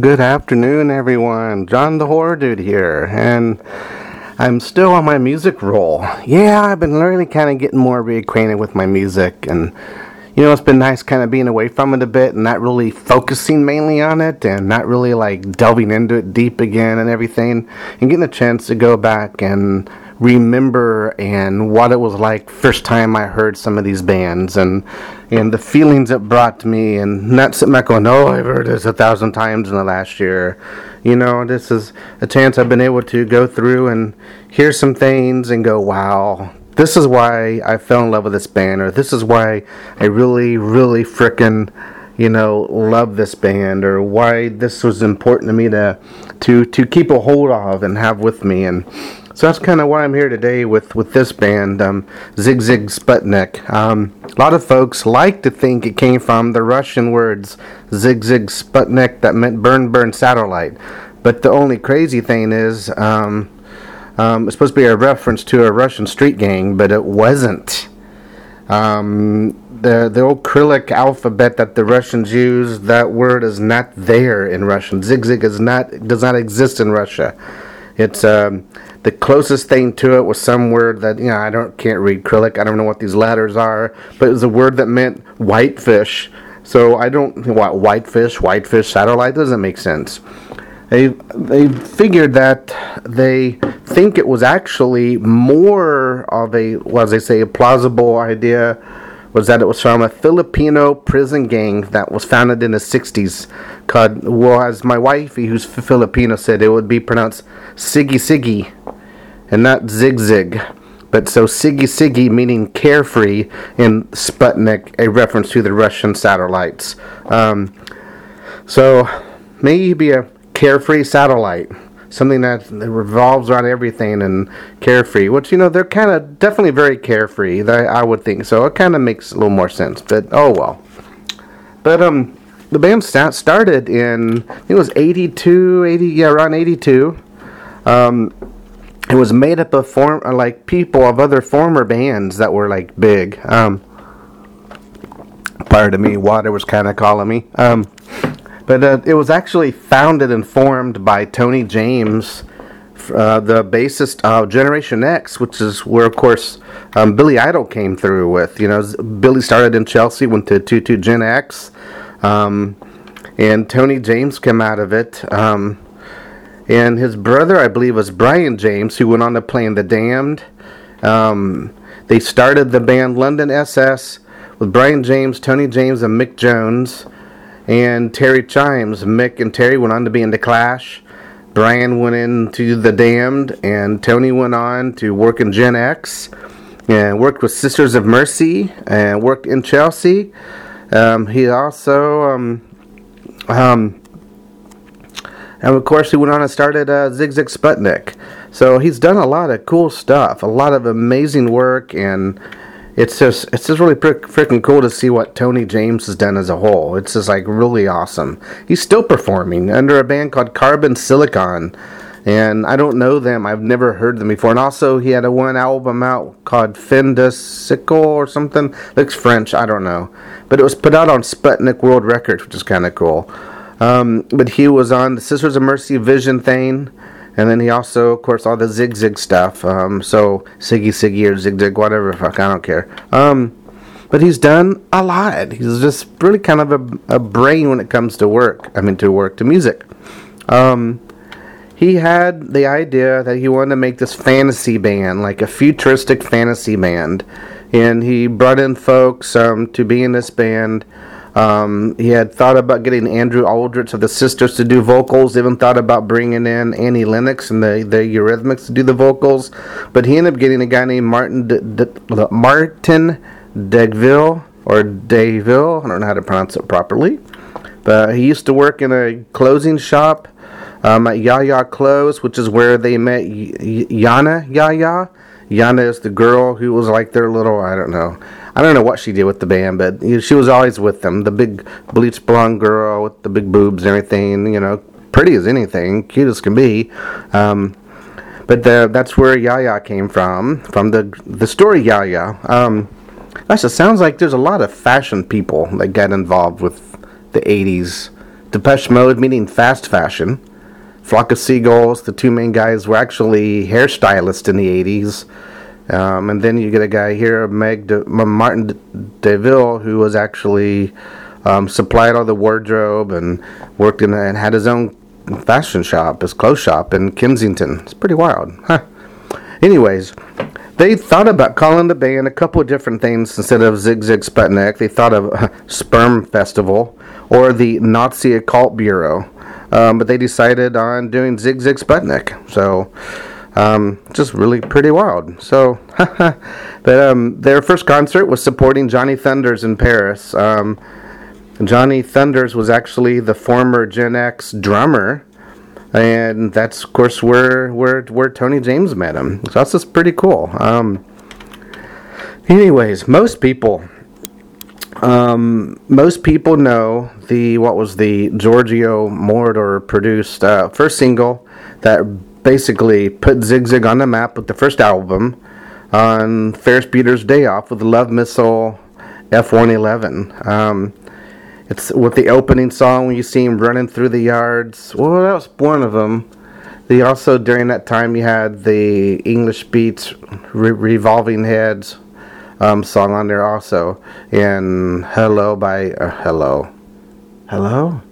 Good afternoon, everyone. John the Horror Dude here, and I'm still on my music roll. Yeah, I've been really kind of getting more reacquainted with my music, and you know, it's been nice kind of being away from it a bit and not really focusing mainly on it and not really like delving into it deep again and everything, and getting a chance to go back and remember and what it was like first time I heard some of these bands and and the feelings it brought to me and not sitting back going, Oh, I've heard this a thousand times in the last year. You know, this is a chance I've been able to go through and hear some things and go, Wow, this is why I fell in love with this band or this is why I really, really frickin' you know, love this band or why this was important to me to to to keep a hold of and have with me and so that's kind of why I'm here today with, with this band, um, Zig Zig Sputnik. Um, a lot of folks like to think it came from the Russian words Zig Zig Sputnik that meant burn, burn satellite. But the only crazy thing is, um, um, it's supposed to be a reference to a Russian street gang, but it wasn't. Um, the the old Cyrillic alphabet that the Russians use, that word is not there in Russian. Zig Zig is not does not exist in Russia. It's um, the closest thing to it was some word that you know I don't can't read Cyrillic. I don't know what these letters are, but it was a word that meant whitefish. So I don't what whitefish, whitefish satellite doesn't make sense. They they figured that they think it was actually more of a what they say a plausible idea was that it was from a Filipino prison gang that was founded in the 60s called, well, as my wifey, who's Filipino, said, it would be pronounced Siggy Siggy and not Zig Zig. But so Siggy Siggy meaning carefree, and Sputnik a reference to the Russian satellites. Um, so maybe a carefree satellite, something that revolves around everything and carefree. Which you know they're kind of definitely very carefree. I would think so. It kind of makes a little more sense. But oh well. But um, the band started in I think it was 82, 80, yeah, around 82. Um, it was made up of form uh, like people of other former bands that were like big. Um, prior to me, water was kind of calling me. Um, but uh, it was actually founded and formed by Tony James, uh, the bassist of Generation X, which is where, of course, um, Billy Idol came through with. You know, Billy started in Chelsea, went to 22 Gen X, um, and Tony James came out of it. Um, and his brother, I believe, was Brian James, who went on to play in The Damned. Um, they started the band London SS with Brian James, Tony James, and Mick Jones, and Terry Chimes. Mick and Terry went on to be in The Clash. Brian went into The Damned, and Tony went on to work in Gen X, and worked with Sisters of Mercy, and worked in Chelsea. Um, he also um, um, and of course, he went on and started uh, Zig Zig Sputnik. So he's done a lot of cool stuff, a lot of amazing work, and it's just it's just really freaking cool to see what Tony James has done as a whole. It's just like really awesome. He's still performing under a band called Carbon Silicon, and I don't know them. I've never heard them before. And also, he had a one album out called Sickle or something. Looks French. I don't know, but it was put out on Sputnik World Records, which is kind of cool. Um, but he was on the Sisters of Mercy Vision thing. And then he also, of course, all the Zig Zig stuff. Um, so Siggy Siggy or Zig Zig, whatever, fuck, I don't care. Um, but he's done a lot. He's just really kind of a, a brain when it comes to work. I mean, to work, to music. Um, he had the idea that he wanted to make this fantasy band, like a futuristic fantasy band. And he brought in folks um, to be in this band. Um, he had thought about getting Andrew Eldritch of the Sisters to do vocals. Even thought about bringing in Annie Lennox and the the Eurythmics to do the vocals, but he ended up getting a guy named Martin De, De, Martin Degville or Dayville. I don't know how to pronounce it properly, but he used to work in a closing shop um, at Yaya Clothes, which is where they met y- Yana Yaya. Yana is the girl who was like their little I don't know I don't know what she did with the band, but you know, she was always with them. The big bleached blonde girl with the big boobs and everything. You know, pretty as anything, cute as can be. Um, but the, that's where Yaya came from, from the the story Yaya. Um, gosh, it sounds like there's a lot of fashion people that got involved with the '80s Depeche Mode, meaning fast fashion. Flock of Seagulls, the two main guys were actually hairstylists in the 80s. Um, and then you get a guy here, Meg De, Martin DeVille, who was actually um, supplied all the wardrobe and worked in and had his own fashion shop, his clothes shop in Kensington. It's pretty wild. Huh. Anyways, they thought about calling the band a couple of different things instead of Zig Zig Sputnik. They thought of uh, Sperm Festival or the Nazi Occult Bureau, um, but they decided on doing Zig Zig Sputnik. So, um, just really pretty wild. So, but um, their first concert was supporting Johnny Thunders in Paris. Um, Johnny Thunders was actually the former Gen X drummer and that's of course where where where Tony James met him. So that's just pretty cool. Um, anyways, most people. Um, most people know the what was the Giorgio Moroder produced uh, first single that basically put Zig Zig on the map with the first album on Ferris Bueller's Day Off with the Love Missile F111. Um, it's with the opening song when you see him running through the yards. Well, that was one of them. They also during that time you had the English Beats Re- Revolving Heads um, song on there also, and Hello by uh, Hello, Hello.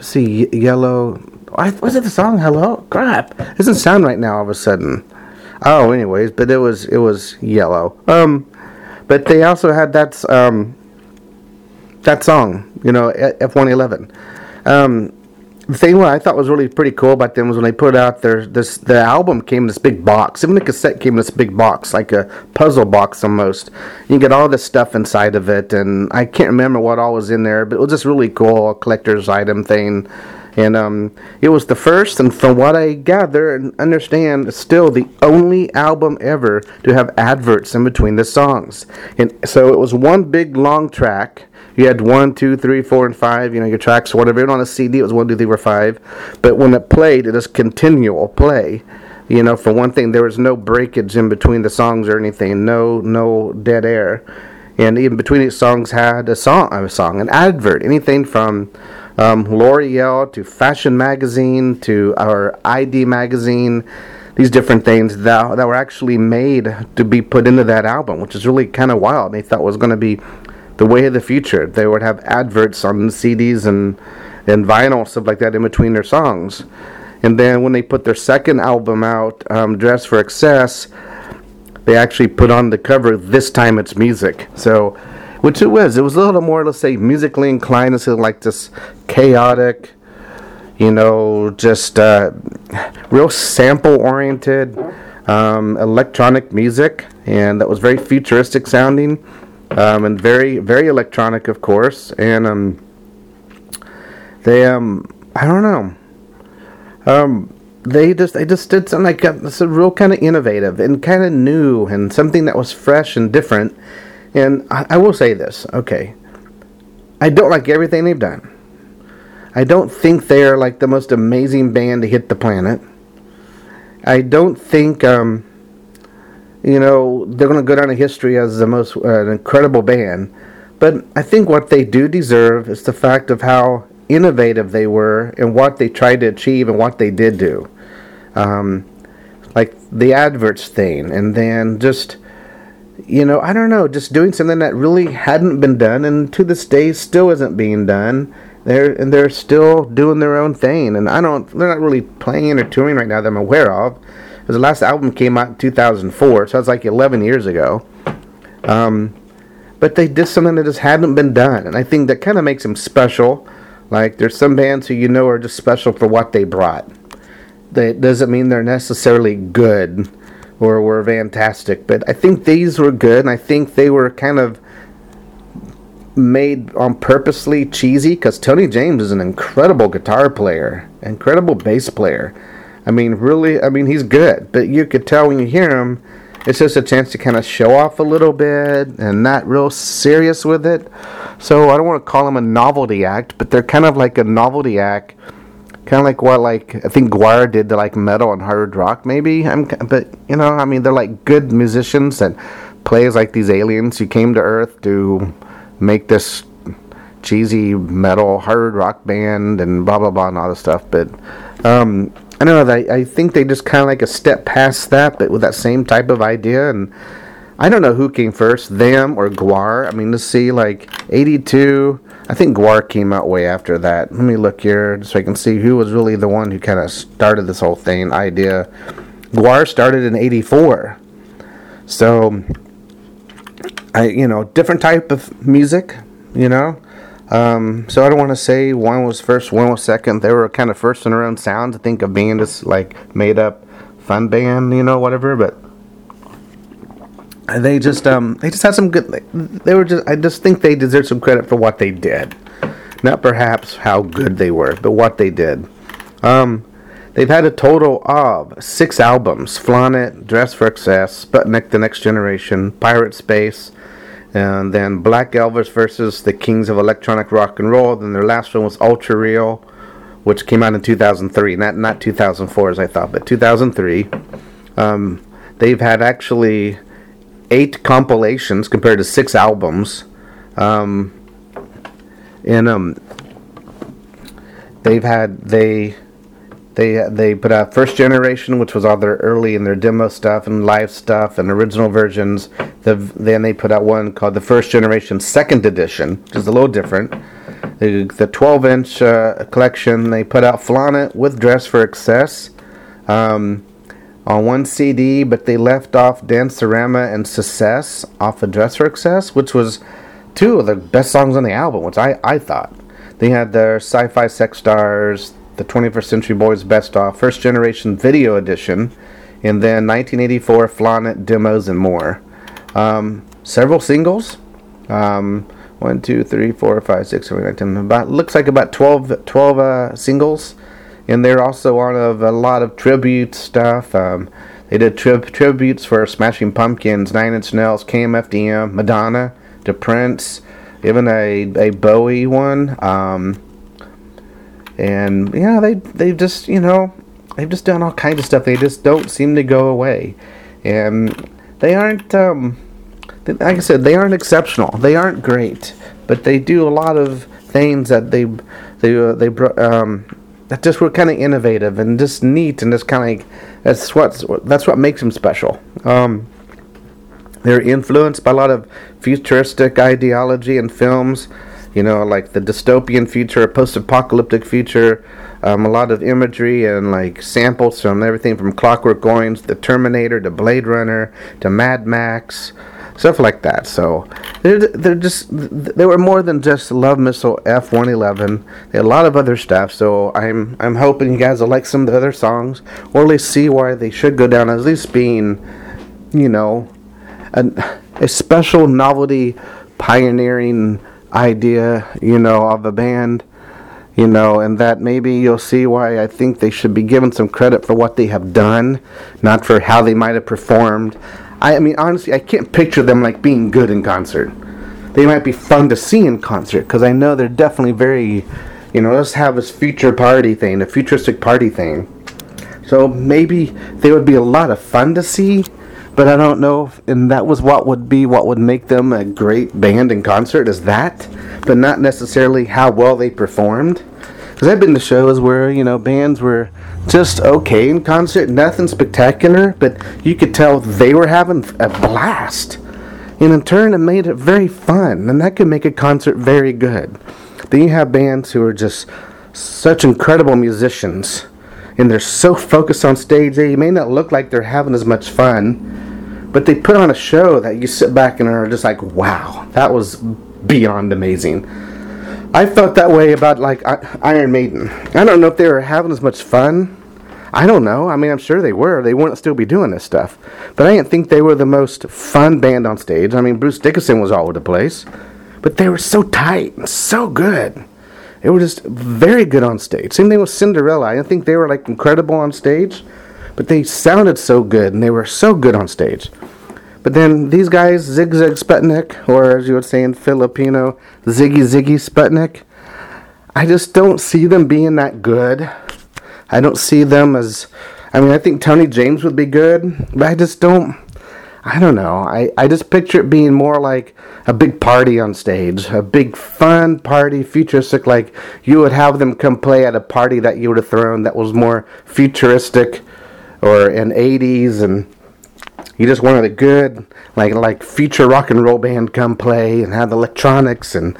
See, Yello. Was it the song Hello? Crap, it doesn't sound right now. All of a sudden. Oh, anyways, but it was it was Yello. Um, but they also had that um that song, you know, F111. Um, the thing what I thought was really pretty cool about them was when they put out their this the album came in this big box. Even the cassette came in this big box, like a puzzle box almost. You get all this stuff inside of it, and I can't remember what all was in there, but it was just really cool, a collector's item thing. And um, it was the first, and from what I gather and understand, still the only album ever to have adverts in between the songs. And so it was one big long track you had one, two, three, four, and five. You know your tracks, whatever. Even on a CD, it was one, two, three, four, five. But when it played, it was continual play. You know, for one thing, there was no breakage in between the songs or anything. No, no dead air. And even between each songs had a song, a song, an advert, anything from um, L'Oreal to Fashion Magazine to our ID Magazine these different things that, that were actually made to be put into that album, which is really kind of wild. They thought was going to be the way of the future. They would have adverts on CDs and and vinyl stuff like that in between their songs. And then when they put their second album out, um, Dress for Excess, they actually put on the cover. This time it's music. So, which it was. It was a little more, let's say, musically inclined. It's like this chaotic, you know, just uh, real sample oriented um, electronic music, and that was very futuristic sounding um, and very very electronic, of course. And um, they um, I don't know. Um, they just they just did something like a, a real kind of innovative and kind of new and something that was fresh and different. And I, I will say this, okay. I don't like everything they've done. I don't think they're like the most amazing band to hit the planet. I don't think um, you know, they're going to go down in history as the most uh, incredible band. But I think what they do deserve is the fact of how innovative they were and what they tried to achieve and what they did do. Um, like the adverts thing, and then just, you know, I don't know, just doing something that really hadn't been done and to this day still isn't being done. They're and they're still doing their own thing, and I don't. They're not really playing or touring right now that I'm aware of because the last album came out in 2004, so that's like 11 years ago. Um, but they did something that just hadn't been done, and I think that kind of makes them special. Like there's some bands who you know are just special for what they brought. That doesn't mean they're necessarily good or were fantastic, but I think these were good, and I think they were kind of made on purposely cheesy because Tony James is an incredible guitar player, incredible bass player. I mean, really, I mean, he's good, but you could tell when you hear him, it's just a chance to kind of show off a little bit and not real serious with it. So I don't want to call him a novelty act, but they're kind of like a novelty act, kind of like what like I think GWAR did to like metal and hard rock, maybe. I'm, but you know, I mean, they're like good musicians that plays like these aliens who came to Earth to make this cheesy metal hard rock band and blah blah blah and all this stuff. But um, I don't know. I, I think they just kind of like a step past that, but with that same type of idea. And I don't know who came first, them or GWAR. I mean, to see like '82. I think GWAR came out way after that. Let me look here so I can see who was really the one who kind of started this whole thing idea. GWAR started in '84. So I you know different type of music, you know. Um, so I don't want to say one was first, one was second. They were kind of first in their own sound to think of being this like made up fun band, you know, whatever. But they just um they just had some good. They were just I just think they deserve some credit for what they did, not perhaps how good they were, but what they did. Um, they've had a total of six albums: Flaunt It, Dress for Excess, Sputnik, The Next Generation, Pirate Space and then Black Elvis versus the Kings of Electronic Rock and Roll. Then their last one was Ultra Real, which came out in 2003, not not 2004 as I thought, but 2003. Um, they've had actually eight compilations compared to six albums, um, and um, they've had they they they put out first generation, which was all their early and their demo stuff and live stuff and original versions. The, then they put out one called the first generation second edition, which is a little different. The, the 12 inch uh, collection they put out Flaunt It with Dress for Excess um, on one CD, but they left off Dancerama and Success off of Dress for Excess, which was two of the best songs on the album, which I, I thought. They had their Sci Fi Sex Stars, the 21st Century Boys Best Off, First Generation Video Edition, and then 1984 Flaunt Demos and more. Um, several singles. Um, one, two, three, four, five, six, seven, eight, ten. About looks like about 12, 12 uh, singles, and they're also on of a lot of tribute stuff. Um, they did tri- tributes for Smashing Pumpkins, Nine Inch Nails, KMFDM, Madonna, to Prince, even a a Bowie one. Um, and yeah, they they've just you know they've just done all kinds of stuff. They just don't seem to go away, and they aren't. Um, like I said, they aren't exceptional. They aren't great, but they do a lot of things that they they uh, they um, that just were kind of innovative and just neat and just kind of like that's what that's what makes them special. Um, they're influenced by a lot of futuristic ideology and films you know, like the dystopian future, post-apocalyptic future, um, a lot of imagery and like samples from everything from Clockwork Orange, The Terminator, to Blade Runner, to Mad Max, stuff like that. So they're, they're just they were more than just Love Missile F111. They had a lot of other stuff. So I'm I'm hoping you guys will like some of the other songs, or at least see why they should go down as at least being, you know, a, a special novelty pioneering idea, you know, of a band, you know, and that maybe you'll see why I think they should be given some credit for what they have done, not for how they might have performed. I, mean, honestly, I can't picture them like being good in concert. They might be fun to see in concert because I know they're definitely very, you know, let's have this future party thing, a futuristic party thing. So maybe they would be a lot of fun to see but I don't know, if, and that was what would be what would make them a great band in concert is that, but not necessarily how well they performed. Because I've been to shows where you know bands were just okay in concert, nothing spectacular, but you could tell they were having a blast. And in turn, it made it very fun, and that could make a concert very good. Then you have bands who are just such incredible musicians, and they're so focused on stage, they may not look like they're having as much fun but they put on a show that you sit back and are just like, wow, that was beyond amazing. I felt that way about like Iron Maiden. I don't know if they were having as much fun. I don't know. I mean, I'm sure they were. They wouldn't still be doing this stuff. But I didn't think they were the most fun band on stage. I mean, Bruce Dickinson was all over the place. But they were so tight and so good. They were just very good on stage. Same thing with Cinderella. I didn't think they were like incredible on stage but they sounded so good and they were so good on stage. But then these guys, Zigzag Sputnik, or as you would say in Filipino, Ziggy Ziggy Sputnik, I just don't see them being that good. I don't see them as. I mean, I think Tony James would be good, but I just don't. I don't know. I, I just picture it being more like a big party on stage, a big fun party, futuristic. Like you would have them come play at a party that you would have thrown that was more futuristic, or in '80s, and you just wanted a good like like future rock and roll band come play and have the electronics and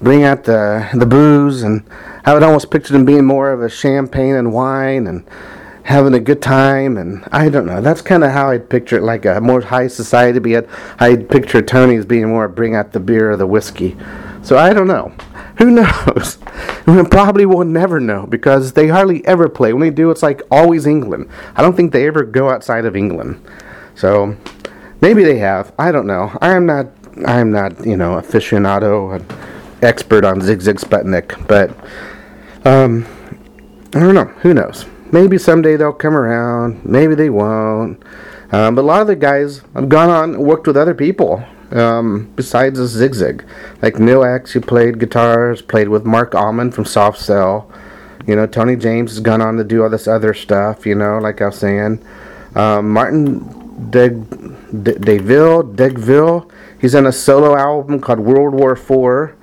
bring out the the booze and I would almost picture them being more of a champagne and wine and having a good time and I don't know. That's kind of how I'd picture it, like a more high society. But I'd picture Tony as being more bring out the beer or the whiskey. So I don't know. Who knows? we probably will never know because they hardly ever play. When they do, it's like always England. I don't think they ever go outside of England. So maybe they have. I don't know. I am not. I am not. You know, aficionado, an expert on Sigue Sigue Sputnik, but um, I don't know. Who knows? Maybe someday they'll come around. Maybe they won't. Um, but a lot of the guys have gone on worked with other people um, besides Sigue Sigue. Like Neil X, who played guitars, played with Marc Almond from Soft Cell. You know, Tony James has gone on to do all this other stuff, you know, like I was saying. Um, Martin Deg, De, Deville, Degville, he's in a solo album called World War IV.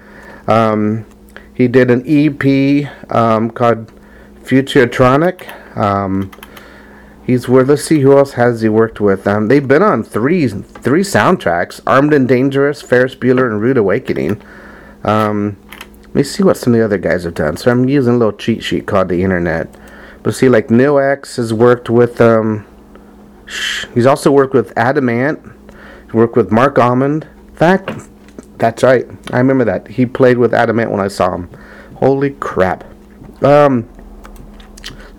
Um, he did an EP um, called Futuretronic. Um, he's with. Let's see who else has he worked with. Um, they've been on three three soundtracks: Armed and Dangerous, Ferris Bueller, and Rude Awakening. Um, let me see what some of the other guys have done. So I'm using a little cheat sheet called the internet. But see, like Neil X has worked with. Um, he's also worked with Adam Ant. He worked with Marc Almond. That, that's right. I remember that. He played with Adam Ant when I saw him. Holy crap. Um,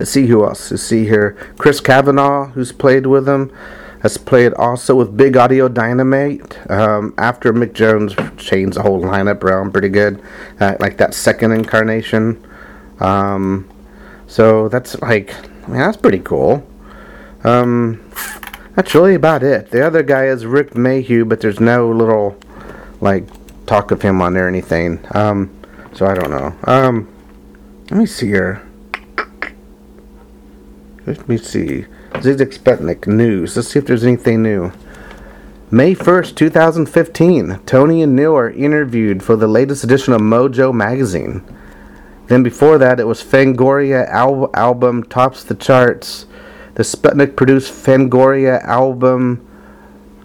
Let's see who else. Let's see here. Chris Kavanagh, who's played with him, has played also with Big Audio Dynamite. Um, after Mick Jones changed the whole lineup around pretty good, uh, like that second incarnation. Um, so that's like, man, that's pretty cool. Um, that's really about it. The other guy is Rick Mayhew, but there's no little like talk of him on there or anything. Um, so I don't know. Um, let me see here. Let me see. Sigue Sputnik news. Let's see if there's anything new. May 1st, 2015, Tony and Neil are interviewed for the latest edition of Mojo magazine. Then before that, it was Fangoria al- album tops the charts. The Sputnik produced Fangoria album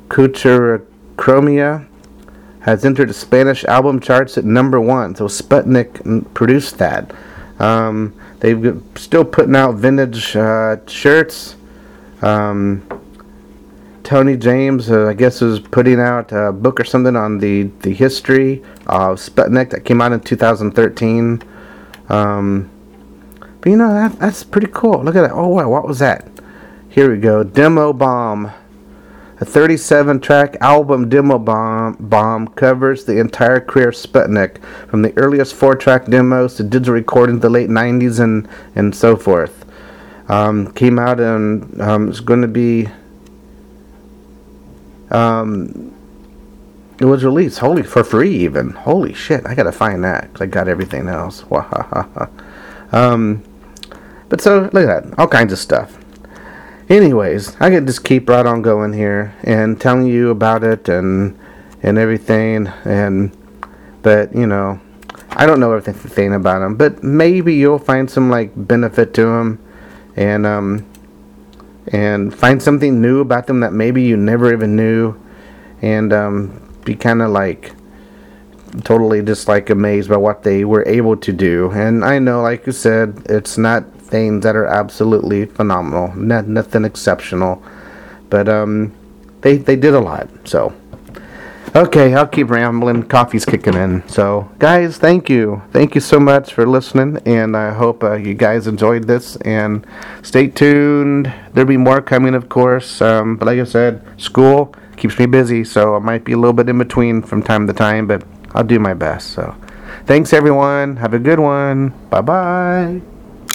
Chromia has entered the Spanish album charts at number one. So Sputnik produced that. Um, they've still putting out vintage uh, shirts. Um, Tony James, uh, I guess, is putting out a book or something on the, the history of Sputnik that came out in 2013. Um, but you know, that, that's pretty cool. Look at that. Oh, wow, what was that? Here we go. Demo Bomb. A 37 track album demo bomb, bomb covers the entire career of Sputnik, from the earliest four track demos to digital recordings the late 90s and, and so forth. Um, came out and um, it's going to be. Um, it was released holy for free even. Holy shit! I gotta find that because I got everything else. um, but so look at that, all kinds of stuff anyways, I could just keep right on going here and telling you about it and and everything and but you know I don't know everything about them, but maybe you'll find some like benefit to them and um and find something new about them that maybe you never even knew and um be kind of like totally just like amazed by what they were able to do. And I know like you said it's not things that are absolutely phenomenal. Not, nothing exceptional, but um, they they did a lot. So, okay, I'll keep rambling. Coffee's kicking in. So, guys, thank you, thank you so much for listening, and I hope uh, you guys enjoyed this. And stay tuned. There'll be more coming, of course. Um, but like I said, school keeps me busy, so I might be a little bit in between from time to time, but I'll do my best. So. Thanks, everyone. Have a good one. Bye bye.